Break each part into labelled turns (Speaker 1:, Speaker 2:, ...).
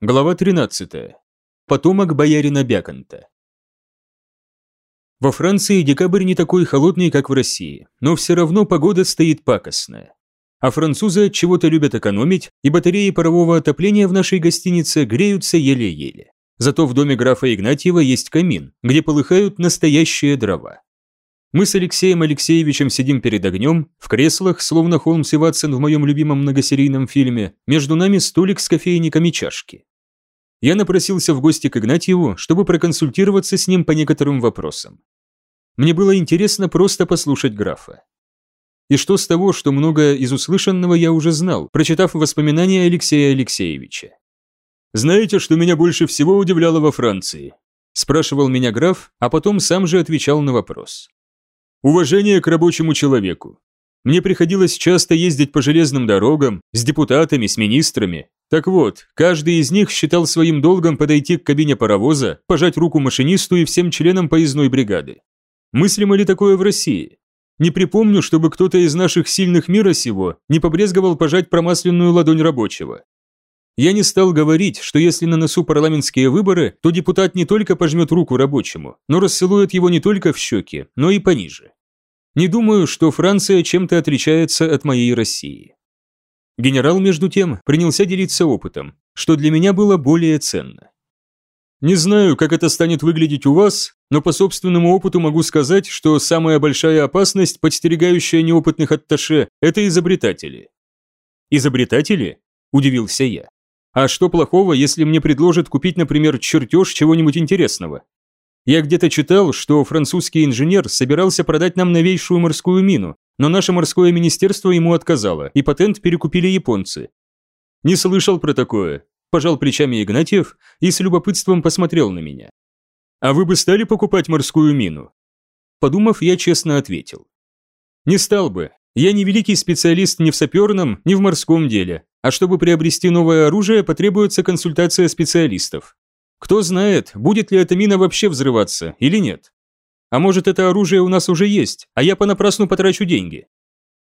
Speaker 1: Глава 13. Потомок боярина Бяконта. Во Франции декабрь не такой холодный, как в России, но все равно погода стоит пакостная. А французы от чего-то любят экономить, и батареи парового отопления в нашей гостинице греются еле-еле. Зато в доме графа Игнатьева есть камин, где полыхают настоящие дрова. Мы с Алексеем Алексеевичем сидим перед огнем, в креслах, словно Холмс и Ватсон в моем любимом многосерийном фильме, между нами столик с кофейником и чашки я напросился в гости к Игнатьеву, чтобы проконсультироваться с ним по некоторым вопросам. Мне было интересно просто послушать графа. И что с того, что многое из услышанного я уже знал, прочитав воспоминания Алексея Алексеевича. «Знаете, что меня больше всего удивляло во Франции?» спрашивал меня граф, а потом сам же отвечал на вопрос. «Уважение к рабочему человеку. Мне приходилось часто ездить по железным дорогам, с депутатами, с министрами, так вот, каждый из них считал своим долгом подойти к кабине паровоза, пожать руку машинисту и всем членам поездной бригады. Мыслимо ли такое в России? Не припомню, чтобы кто-то из наших сильных мира сего не побрезговал пожать промасленную ладонь рабочего. Я не стал говорить, что если на носу парламентские выборы, то депутат не только пожмет руку рабочему, но расцелует его не только в щеки, но и пониже. Не думаю, что Франция чем-то отличается от моей России. Генерал, между тем, принялся делиться опытом, что для меня было более ценно. Не знаю, как это станет выглядеть у вас, но по собственному опыту могу сказать, что самая большая опасность, подстерегающая неопытных атташе, это изобретатели. Изобретатели? Удивился я. А что плохого, если мне предложат купить, например, чертеж чего-нибудь интересного? Я где-то читал, что французский инженер собирался продать нам новейшую морскую мину, но наше морское министерство ему отказало, и патент перекупили японцы. Не слышал про такое. Пожал плечами Игнатьев и с любопытством посмотрел на меня. А вы бы стали покупать морскую мину? Подумав, я честно ответил. Не стал бы. Я не великий специалист ни в саперном, ни в морском деле, а чтобы приобрести новое оружие, потребуется консультация специалистов. Кто знает, будет ли эта мина вообще взрываться или нет. А может, это оружие у нас уже есть, а я понапрасну потрачу деньги.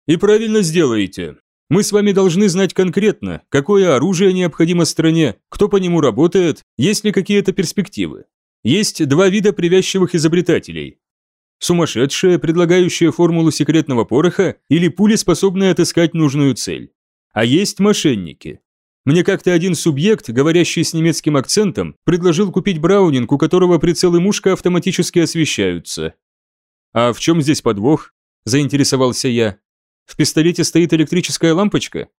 Speaker 1: И правильно сделаете. Мы с вами должны знать конкретно, какое оружие необходимо стране, кто по нему работает, есть ли какие-то перспективы. Есть два вида привязчивых изобретателей. Сумасшедшие, предлагающие формулу секретного пороха, или пули, способные отыскать нужную цель. А есть мошенники, мне как-то один субъект, говорящий с немецким акцентом, предложил купить браунинг, у которого прицел и мушка автоматически освещаются. «А в чем здесь подвох?» – заинтересовался я. «В пистолете стоит электрическая лампочка?»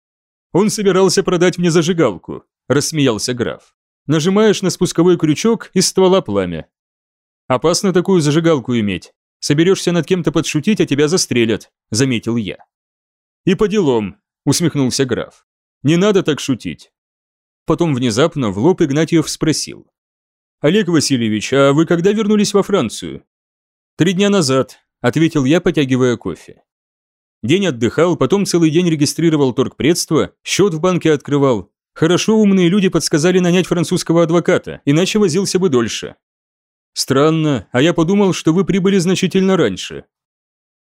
Speaker 1: «Он собирался продать мне зажигалку», – рассмеялся граф. «Нажимаешь на спусковой крючок, из ствола пламя. Опасно такую зажигалку иметь. Соберешься над кем-то подшутить, а тебя застрелят», – заметил я. «И по делам», – усмехнулся граф. Не надо так шутить. Потом внезапно в лоб Игнатьев спросил. «Олег Васильевич, а вы когда вернулись во Францию?» «Три дня назад», – ответил я, потягивая кофе. День отдыхал, потом целый день регистрировал торгпредство, счет в банке открывал. Хорошо умные люди подсказали нанять французского адвоката, иначе возился бы дольше. Странно, а я подумал, что вы прибыли значительно раньше.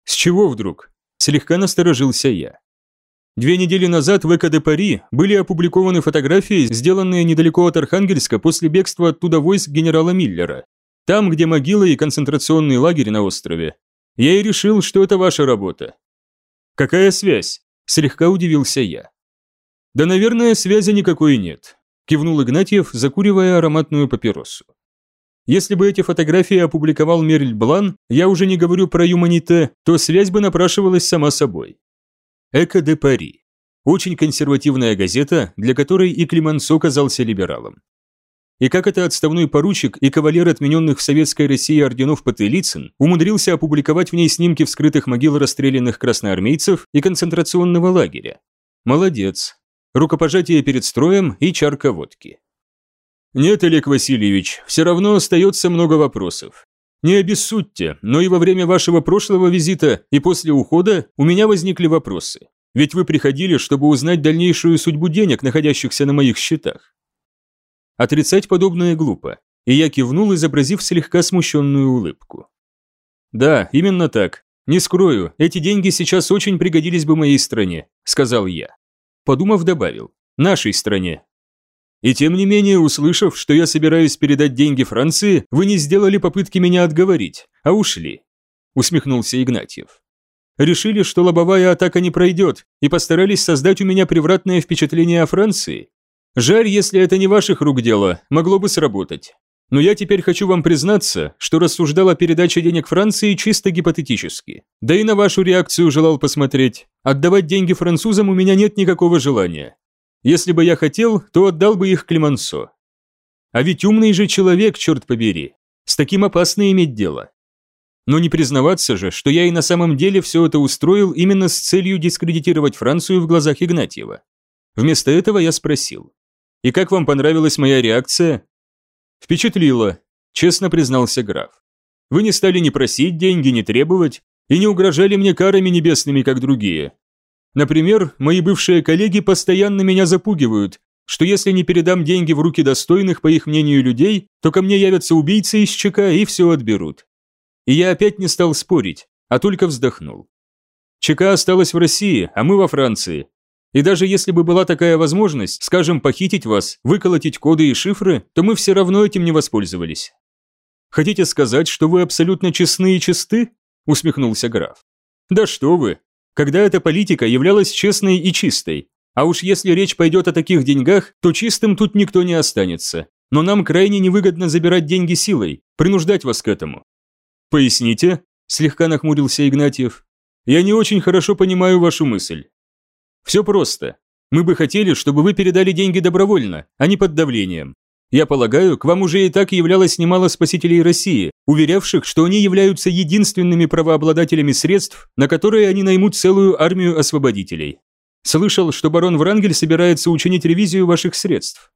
Speaker 1: С чего вдруг? Слегка насторожился я. Две недели назад в Эко де Пари были опубликованы фотографии, сделанные недалеко от Архангельска после бегства оттуда войск генерала Миллера. Там, где могила и концентрационный лагерь на острове. Я и решил, что это ваша работа. Какая связь? Слегка удивился я. Да, наверное, связи никакой нет. Кивнул Игнатьев, закуривая ароматную папиросу. Если бы эти фотографии опубликовал Мерль Блан, я уже не говорю про Юманите, то связь бы напрашивалась сама собой. Эко де Пари. Очень консервативная газета, для которой и Климансо казался либералом. И как это отставной поручик и кавалер отмененных в Советской России орденов Потылицын умудрился опубликовать в ней снимки вскрытых могил расстрелянных красноармейцев и концентрационного лагеря. Молодец. Рукопожатие перед строем и чарка водки. Нет, Олег Васильевич, все равно остается много вопросов. Не обессудьте, но и во время вашего прошлого визита и после ухода у меня возникли вопросы. Ведь вы приходили, чтобы узнать дальнейшую судьбу денег, находящихся на моих счетах. Отрицать подобное глупо, и я кивнул, изобразив слегка смущенную улыбку. Да, именно так. Не скрою, эти деньги сейчас очень пригодились бы моей стране, сказал я. Подумав, добавил, нашей стране. И тем не менее, услышав, что я собираюсь передать деньги Франции, вы не сделали попытки меня отговорить, а ушли», – усмехнулся Игнатьев. «Решили, что лобовая атака не пройдет, и постарались создать у меня превратное впечатление о Франции. Жаль, если это не ваших рук дело, могло бы сработать. Но я теперь хочу вам признаться, что рассуждал о передаче денег Франции чисто гипотетически. Да и на вашу реакцию желал посмотреть. Отдавать деньги французам у меня нет никакого желания. Если бы я хотел, то отдал бы их Климансо. А ведь умный же человек, черт побери. С таким опасно иметь дело. Но не признаваться же, что я и на самом деле все это устроил именно с целью дискредитировать Францию в глазах Игнатьева. Вместо этого я спросил. «И как вам понравилась моя реакция?» «Впечатлило», – честно признался граф. «Вы не стали ни просить деньги, ни требовать, и не угрожали мне карами небесными, как другие. Например, мои бывшие коллеги постоянно меня запугивают, что если не передам деньги в руки достойных, по их мнению, людей, то ко мне явятся убийцы из ЧК и все отберут. И я опять не стал спорить, а только вздохнул. ЧК осталась в России, а мы во Франции. И даже если бы была такая возможность, скажем, похитить вас, выколотить коды и шифры, то мы все равно этим не воспользовались. Хотите сказать, что вы абсолютно честны и чисты? усмехнулся граф. Да что вы, когда эта политика являлась честной и чистой. А уж если речь пойдет о таких деньгах, то чистым тут никто не останется. Но нам крайне невыгодно забирать деньги силой, принуждать вас к этому. Поясните, слегка нахмурился Игнатьев. Я не очень хорошо понимаю вашу мысль. Все просто. Мы бы хотели, чтобы вы передали деньги добровольно, а не под давлением. Я полагаю, к вам уже и так являлось немало спасителей России, уверявших, что они являются единственными правообладателями средств, на которые они наймут целую армию освободителей. Слышал, что барон Врангель собирается учинить ревизию ваших средств.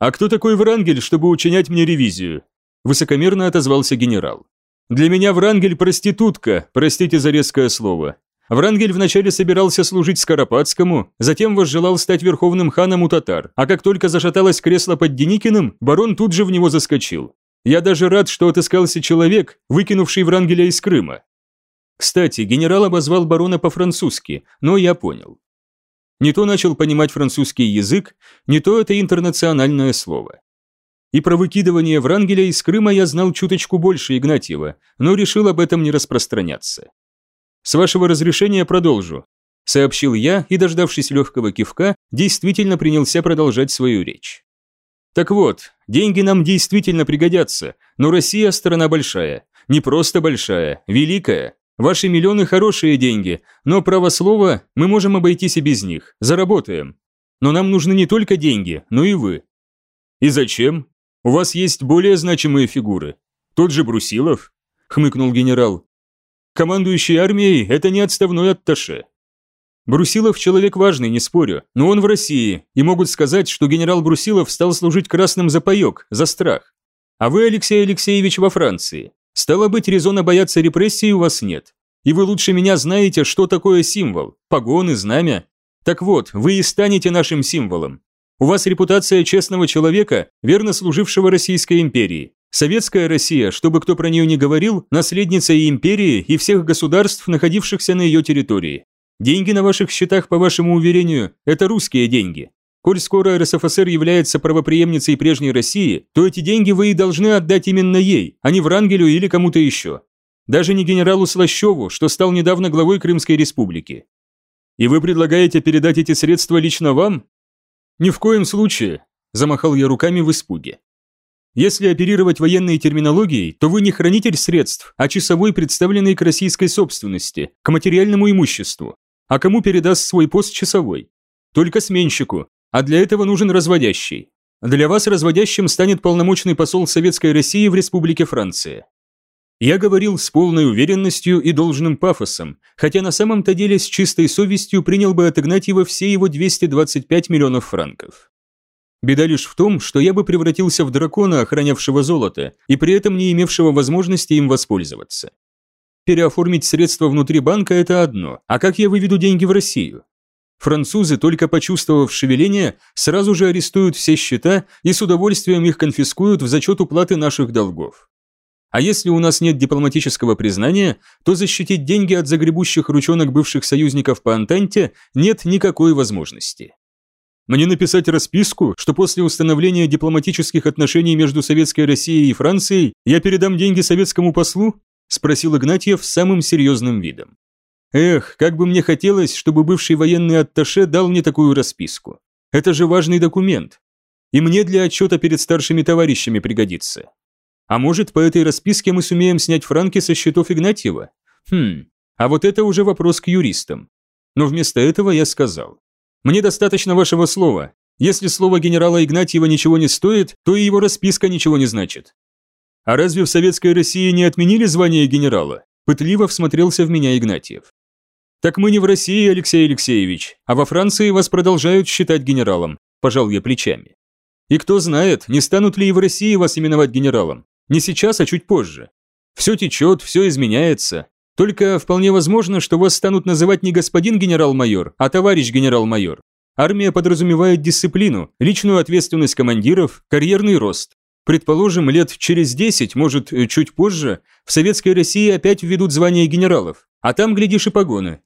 Speaker 1: А кто такой Врангель, чтобы учинять мне ревизию? Высокомерно отозвался генерал. Для меня Врангель проститутка, простите за резкое слово. Врангель вначале собирался служить Скоропадскому, затем возжелал стать верховным ханом у татар, а как только зашаталось кресло под Деникиным, барон тут же в него заскочил. Я даже рад, что отыскался человек, выкинувший Врангеля из Крыма. Кстати, генерал обозвал барона по-французски, но я понял. Не то начал понимать французский язык, не то это интернациональное слово. И про выкидывание Врангеля из Крыма я знал чуточку больше Игнатьева, но решил об этом не распространяться. «С вашего разрешения продолжу», – сообщил я и, дождавшись легкого кивка, действительно принялся продолжать свою речь. Так вот, деньги нам действительно пригодятся, но Россия страна большая. Не просто большая, великая. Ваши миллионы хорошие деньги, но право слова мы можем обойтись и без них, заработаем. Но нам нужны не только деньги, но и вы. И зачем? У вас есть более значимые фигуры. Тот же Брусилов, хмыкнул генерал. Командующий армией – это не отставной атташе. Брусилов человек важный, не спорю, но он в России, и могут сказать, что генерал Брусилов стал служить красным за паёк, за страх. А вы, Алексей Алексеевич, во Франции. Стало быть, резона бояться репрессий у вас нет. И вы лучше меня знаете, что такое символ, погоны, знамя. Так вот, вы и станете нашим символом. У вас репутация честного человека, верно служившего Российской империи. Советская Россия, чтобы кто про нее не говорил, наследница и империи, и всех государств, находившихся на ее территории. Деньги на ваших счетах, по вашему уверению, это русские деньги. Коль скоро РСФСР является правопреемницей прежней России, то эти деньги вы и должны отдать именно ей, а не Врангелю или кому-то еще. Даже не генералу Слащеву, что стал недавно главой Крымской республики. И вы предлагаете передать эти средства лично вам? Ни в коем случае, замахал я руками в испуге. Если оперировать военной терминологией, то вы не хранитель средств, а часовой, представленный к российской собственности, к материальному имуществу. А кому передаст свой пост часовой? Только сменщику, а для этого нужен разводящий. Для вас разводящим станет полномочный посол Советской России в Республике Франция. Я говорил с полной уверенностью и должным пафосом, хотя на самом-то деле с чистой совестью принял бы от Игнатьева все его 225 миллионов франков. Беда лишь в том, что я бы превратился в дракона, охранявшего золото, и при этом не имевшего возможности им воспользоваться. Переоформить средства внутри банка – это одно, а как я выведу деньги в Россию? Французы, только почувствовав шевеление, сразу же арестуют все счета и с удовольствием их конфискуют в зачет уплаты наших долгов. А если у нас нет дипломатического признания, то защитить деньги от загребущих ручонок бывших союзников по Антанте нет никакой возможности. Мне написать расписку, что после установления дипломатических отношений между Советской Россией и Францией я передам деньги советскому послу? Спросил Игнатьев самым серьезным видом. Эх, как бы мне хотелось, чтобы бывший военный атташе дал мне такую расписку. Это же важный документ. И мне для отчета перед старшими товарищами пригодится. А может, по этой расписке мы сумеем снять франки со счетов Игнатьева? Хм, а вот это уже вопрос к юристам. Но вместо этого я сказал. Мне достаточно вашего слова. Если слово генерала Игнатьева ничего не стоит, то и его расписка ничего не значит. А разве в Советской России не отменили звание генерала? Пытливо всмотрелся в меня Игнатьев. Так мы не в России, Алексей Алексеевич, а во Франции вас продолжают считать генералом, пожал я плечами. И кто знает, не станут ли и в России вас именовать генералом. Не сейчас, а чуть позже. Все течет, все изменяется. Только вполне возможно, что вас станут называть не господин генерал-майор, а товарищ генерал-майор. Армия подразумевает дисциплину, личную ответственность командиров, карьерный рост. Предположим, лет через 10, может, чуть позже, в Советской России опять введут звание генералов, а там, глядишь, и погоны.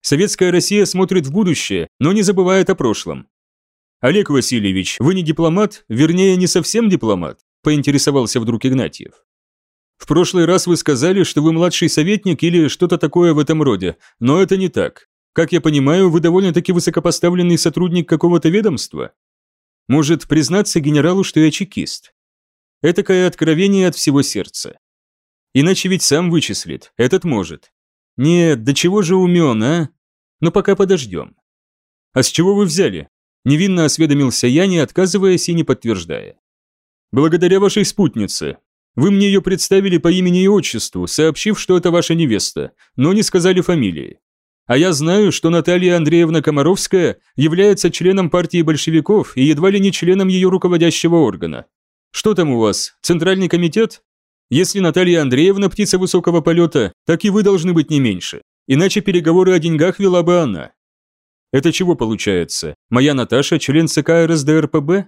Speaker 1: Советская Россия смотрит в будущее, но не забывает о прошлом. Олег Васильевич, вы не дипломат, вернее, не совсем дипломат поинтересовался вдруг Игнатьев. В прошлый раз вы сказали, что вы младший советник или что-то такое в этом роде, но это не так. Как я понимаю, вы довольно-таки высокопоставленный сотрудник какого-то ведомства. Может, признаться генералу, что я чекист? Этакое откровение от всего сердца. Иначе ведь сам вычислит, этот может. Нет, до чего же умен, а? Но пока подождем. А с чего вы взяли? Невинно осведомился я, не отказываясь и не подтверждая. Благодаря вашей спутнице. Вы мне ее представили по имени и отчеству, сообщив, что это ваша невеста, но не сказали фамилии. А я знаю, что Наталья Андреевна Комаровская является членом партии большевиков и едва ли не членом ее руководящего органа. Что там у вас, Центральный комитет? Если Наталья Андреевна птица высокого полета, так и вы должны быть не меньше. Иначе переговоры о деньгах вела бы она. Это чего получается? Моя Наташа член ЦК РСДРПБ?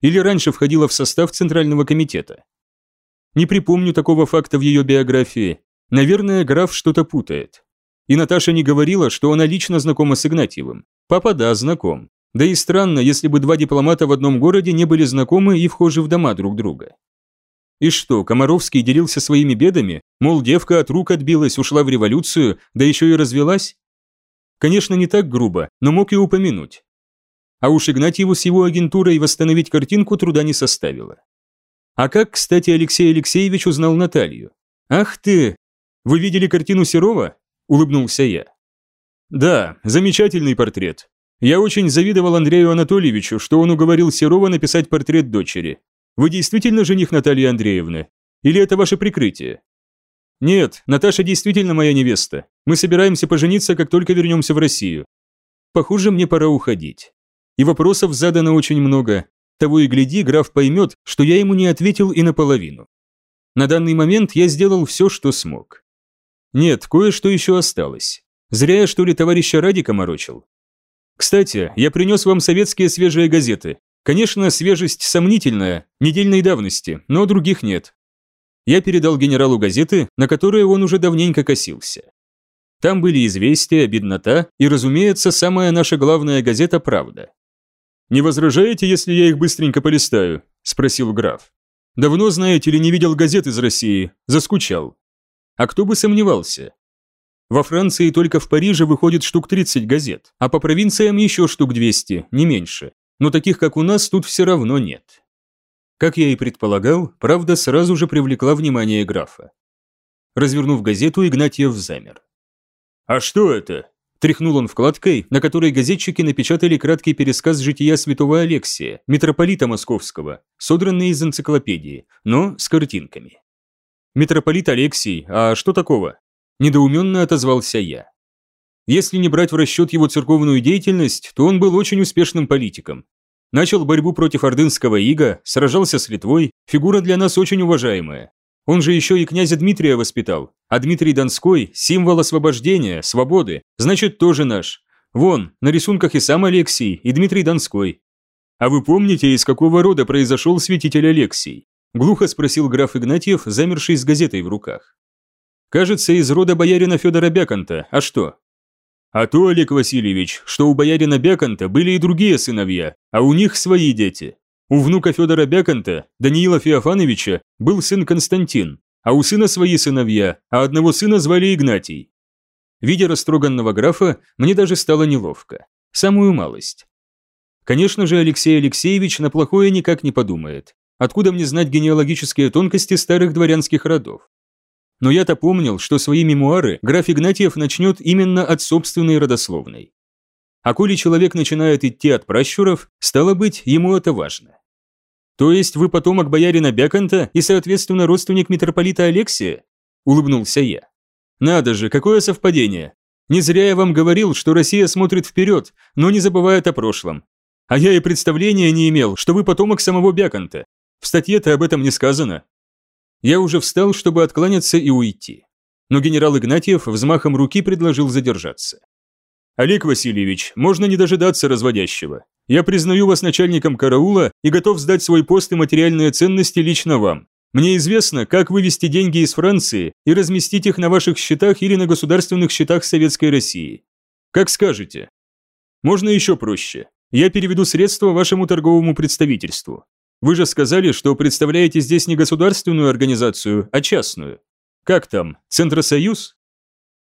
Speaker 1: Или раньше входила в состав Центрального комитета. Не припомню такого факта в ее биографии. Наверное, граф что-то путает. И Наташа не говорила, что она лично знакома с Игнатьевым. Папа, да, знаком. Да и странно, если бы два дипломата в одном городе не были знакомы и вхожи в дома друг друга. И что, Комаровский делился своими бедами? Мол, девка от рук отбилась, ушла в революцию, да еще и развелась? Конечно, не так грубо, но мог и упомянуть. А уж Игнатьеву с его агентурой восстановить картинку труда не составило. А как, кстати, Алексей Алексеевич узнал Наталью? «Ах ты! Вы видели картину Серова?» – улыбнулся я. «Да, замечательный портрет. Я очень завидовал Андрею Анатольевичу, что он уговорил Серова написать портрет дочери. Вы действительно жених Натальи Андреевны? Или это ваше прикрытие?» «Нет, Наташа действительно моя невеста. Мы собираемся пожениться, как только вернемся в Россию. Похоже, мне пора уходить. И вопросов задано очень много. Того и гляди, граф поймет, что я ему не ответил и наполовину. На данный момент я сделал все, что смог. Нет, кое-что еще осталось. Зря я, что ли, товарища Радика морочил. Кстати, я принес вам советские свежие газеты. Конечно, свежесть сомнительная, недельной давности, но других нет. Я передал генералу газеты, на которые он уже давненько косился. Там были известия, беднота и, разумеется, самая наша главная газета «Правда». «Не возражаете, если я их быстренько полистаю?» – спросил граф. «Давно, знаете ли, не видел газет из России, заскучал». А кто бы сомневался? Во Франции только в Париже выходит штук 30 газет, а по провинциям еще штук 200, не меньше. Но таких, как у нас, тут все равно нет. Как я и предполагал, правда сразу же привлекла внимание графа. Развернув газету, Игнатьев замер. «А что это?» Тряхнул он вкладкой, на которой газетчики напечатали краткий пересказ жития святого Алексия, митрополита московского, содранный из энциклопедии, но с картинками. «Митрополит Алексий, а что такого?» Недоуменно отозвался я. Если не брать в расчет его церковную деятельность, то он был очень успешным политиком. Начал борьбу против ордынского ига, сражался с Литвой, фигура для нас очень уважаемая. Он же еще и князя Дмитрия воспитал. А Дмитрий Донской – символ освобождения, свободы, значит, тоже наш. Вон, на рисунках и сам Алексий, и Дмитрий Донской. А вы помните, из какого рода произошел святитель Алексий? Глухо спросил граф Игнатьев, замерший с газетой в руках. Кажется, из рода боярина Федора Бяконта, а что? А то, Олег Васильевич, что у боярина Бяконта были и другие сыновья, а у них свои дети. У внука Федора Бяконта, Даниила Феофановича, был сын Константин, а у сына свои сыновья, а одного сына звали Игнатий. Видя растроганного графа, мне даже стало неловко. Самую малость. Конечно же, Алексей Алексеевич на плохое никак не подумает. Откуда мне знать генеалогические тонкости старых дворянских родов? Но я-то помнил, что свои мемуары граф Игнатьев начнет именно от собственной родословной. А коли человек начинает идти от пращуров, стало быть, ему это важно. То есть вы потомок боярина Бяконта и, соответственно, родственник митрополита Алексия? Улыбнулся я. Надо же, какое совпадение. Не зря я вам говорил, что Россия смотрит вперед, но не забывает о прошлом. А я и представления не имел, что вы потомок самого Бяконта. В статье-то об этом не сказано. Я уже встал, чтобы откланяться и уйти. Но генерал Игнатьев взмахом руки предложил задержаться. «Олег Васильевич, можно не дожидаться разводящего. Я признаю вас начальником караула и готов сдать свой пост и материальные ценности лично вам. Мне известно, как вывести деньги из Франции и разместить их на ваших счетах или на государственных счетах Советской России. Как скажете. Можно еще проще. Я переведу средства вашему торговому представительству. Вы же сказали, что представляете здесь не государственную организацию, а частную. Как там, Центросоюз?